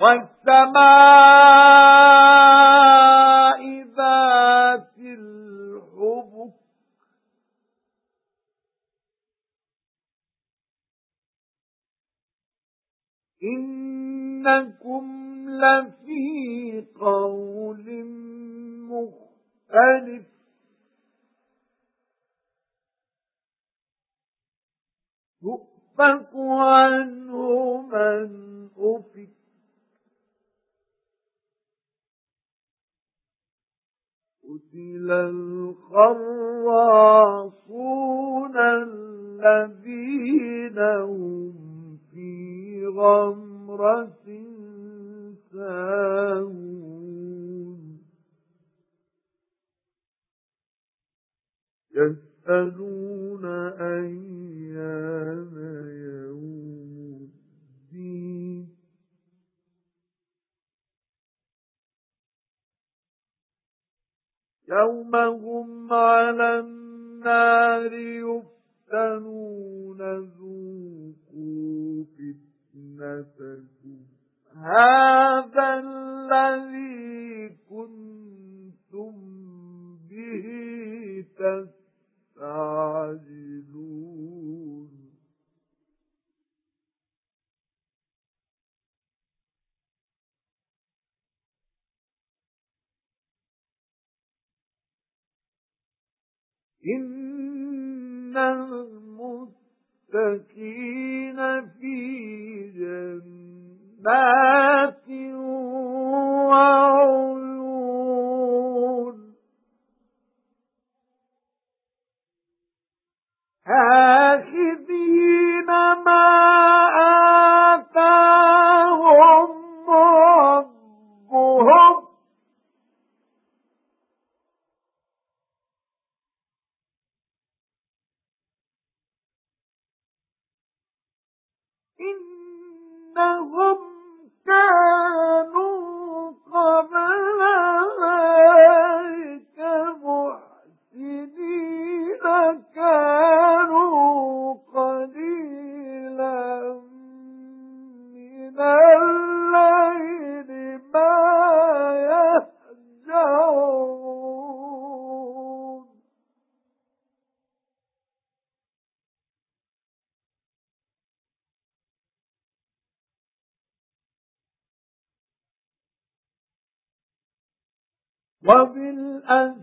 وَالسَّمَاءِ ذَاتِ الْحُبُكِ. إِنَّكُمْ لَفِي قَوْلٍ مُخْتَلِفٍ. يُؤْفَكُ عَنْهُ قُتِلَ الْخَرَّاصُونَ الَّذِينَ هُمْ فِي غَمْرَةٍ سَاهُونَ. يَسْأَلُونَ أَيَّانَ يَوْمَ هُمْ عَلَى النَّارِ يُفْتَنُونَ ذُوقُوا فِتْنَتَكُمْ هَذَا إِنَّ الْمُتَّقِينَ فِي جَنَّاتٍ وَعُيُونٍ إِنَّهُمْ وَبِالْأَسْحَارِ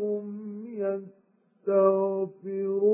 هُمْ يَسْتَغْفِرُونَ